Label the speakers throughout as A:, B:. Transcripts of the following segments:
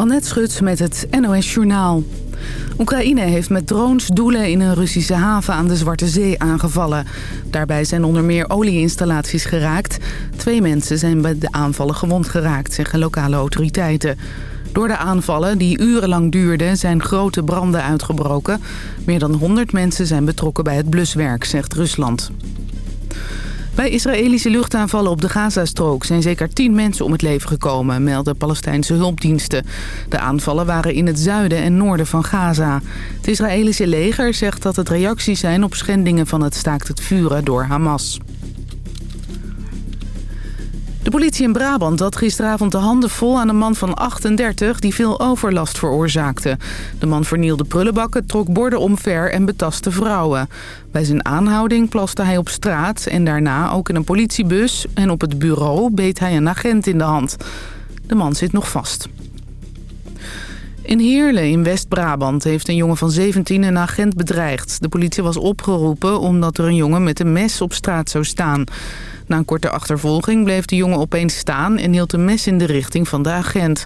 A: Annette Schut met het NOS Journaal. Oekraïne heeft met drones doelen in een Russische haven aan de Zwarte Zee aangevallen. Daarbij zijn onder meer olieinstallaties geraakt. Twee mensen zijn bij de aanvallen gewond geraakt, zeggen lokale autoriteiten. Door de aanvallen, die urenlang duurden, zijn grote branden uitgebroken. Meer dan 100 mensen zijn betrokken bij het bluswerk, zegt Rusland. Bij Israëlische luchtaanvallen op de Gazastrook zijn zeker tien mensen om het leven gekomen, melden Palestijnse hulpdiensten. De aanvallen waren in het zuiden en noorden van Gaza. Het Israëlische leger zegt dat het reacties zijn op schendingen van het staakt het vuren door Hamas. De politie in Brabant had gisteravond de handen vol aan een man van 38 die veel overlast veroorzaakte. De man vernielde prullenbakken, trok borden omver en betastte vrouwen. Bij zijn aanhouding plaste hij op straat en daarna ook in een politiebus en op het bureau beet hij een agent in de hand. De man zit nog vast. In Heerlen in West-Brabant heeft een jongen van 17 een agent bedreigd. De politie was opgeroepen omdat er een jongen met een mes op straat zou staan. Na een korte achtervolging bleef de jongen opeens staan en hield een mes in de richting van de agent.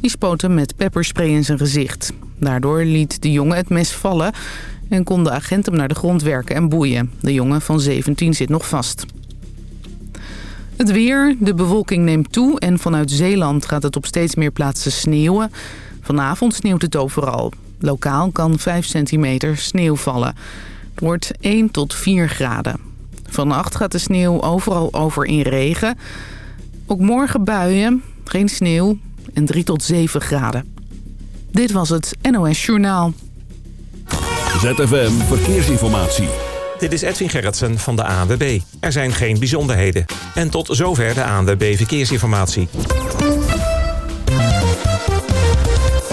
A: Die spoot hem met pepperspray in zijn gezicht. Daardoor liet de jongen het mes vallen en kon de agent hem naar de grond werken en boeien. De jongen van 17 zit nog vast. Het weer, de bewolking neemt toe en vanuit Zeeland gaat het op steeds meer plaatsen sneeuwen. Vanavond sneeuwt het overal. Lokaal kan 5 centimeter sneeuw vallen. Het wordt 1 tot 4 graden. Vannacht gaat de sneeuw overal over in regen. Ook morgen buien, geen sneeuw en 3 tot 7 graden. Dit was het NOS Journaal.
B: ZFM Verkeersinformatie.
C: Dit is Edwin Gerritsen van de ANWB. Er zijn geen bijzonderheden. En tot zover de ANWB Verkeersinformatie.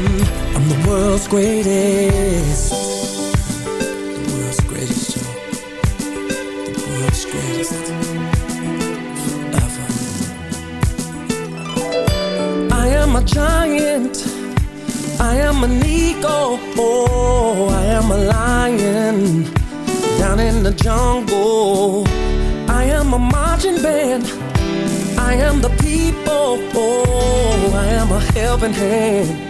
D: I'm the world's greatest. The world's greatest, The world's greatest I am a giant. I am an eagle. Oh, I am a lion. Down in the jungle. I am a marching band. I am the people. Oh, I am a helping hand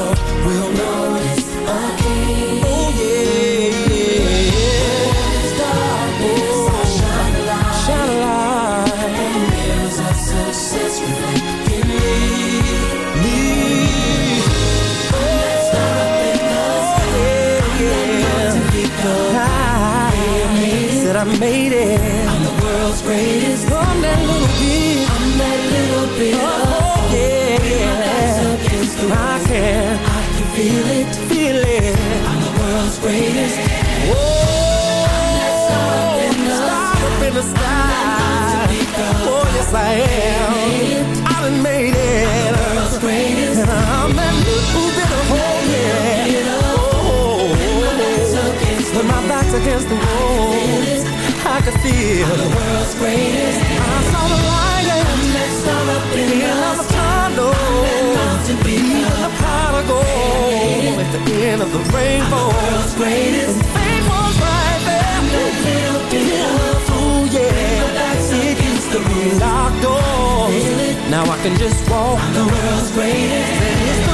E: I made it.
F: I'm the world's greatest.
E: Oh, I'm that little bit.
F: I'm that little bit.
E: Oh, of yeah. Against the I walls. can.
F: I can feel it.
E: Feel it.
F: I'm the world's greatest.
E: Whoa. I'm that star in the star. sky. In the sky. Oh, yes, I am. I done made it.
F: I'm the world's greatest.
E: And I'm that little bit of hope. Yeah. Oh, oh, oh. When my back's against the wall. I could feel.
F: I'm the world's greatest.
E: I saw the light
F: and let's start up in the
E: Apollo. At the end of the rainbow.
F: I'm the world's greatest.
E: The
D: fame was right there. I'm
G: up
H: in
I: love. Oh
J: yeah. Against the moon's. Now I can just
K: walk. I'm the world's greatest.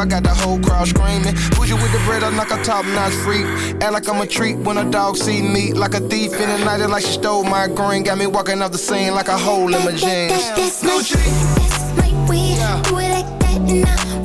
K: I got the whole crowd screaming. Bougie with the bread, I'm like a top notch freak. Act like I'm a treat when a dog see me. Like a thief in the night, like she stole my green. Got me walking off the scene like a hole in my jeans.
I: That, that, that, that's, my, that's my weed. Yeah. Do it like that and I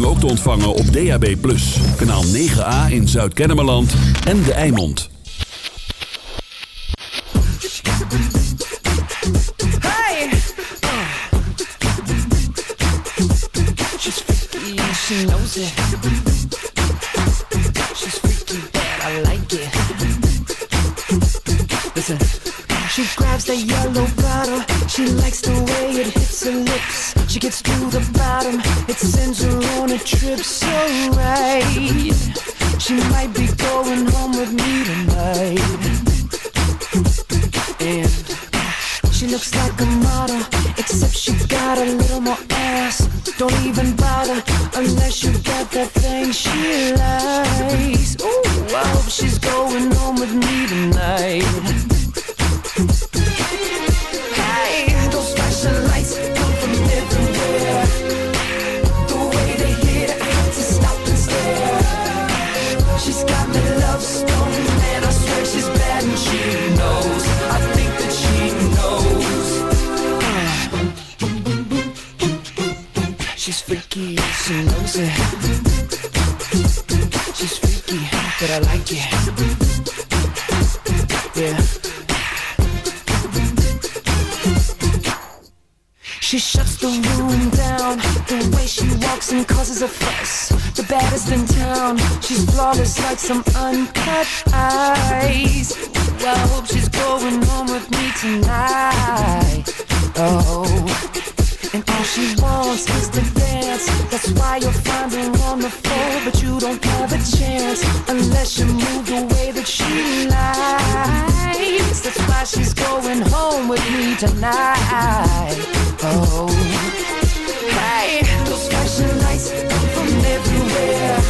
L: nu ook te ontvangen op DAB+. Kanaal 9A in Zuid-Kennemerland en De Eimond.
M: Hey! She knows it. She's freaky I like it. Listen. She grabs the yellow bottle. She likes the way it hits her lips. She gets to the bottom. It sends her trip so right. She might be She's freaky, but I like it. Yeah. She shuts the room down. The way she walks and causes a fuss. The baddest in town. She's flawless like some uncut ice. I hope she's going home with me tonight. Oh, and all she wants is don't have a chance unless you move the way that she likes. That's why she's going home with me tonight. Oh, hey, those flashing lights come from everywhere.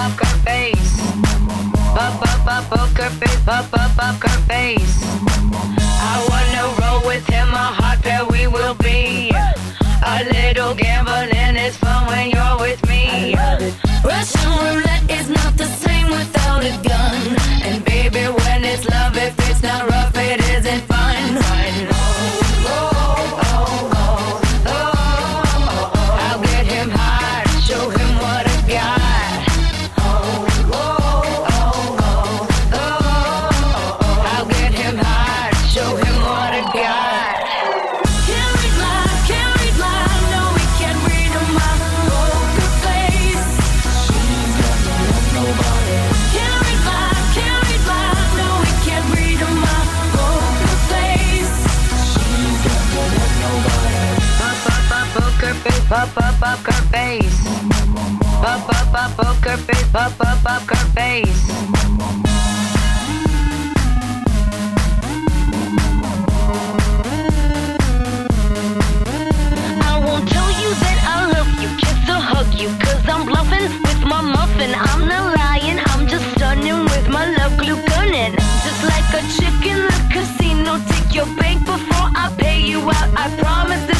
M: poker face. Pop up, up, poker face. Pop up, poker face. I wanna roll with him, a hot pair we will be. A little gambling is fun when you're with me. Russian roulette is not the same without a gun. And baby, when it's love, if it's not rough. up up up her face. Up up up poker face. Up up up her face. I won't tell you that I love you, kiss or hug you, cause I'm bluffing with my muffin. I'm not lying, I'm just stunning with my love glue gunning. Just like a chicken in the casino, take your bank before I pay you out. I promise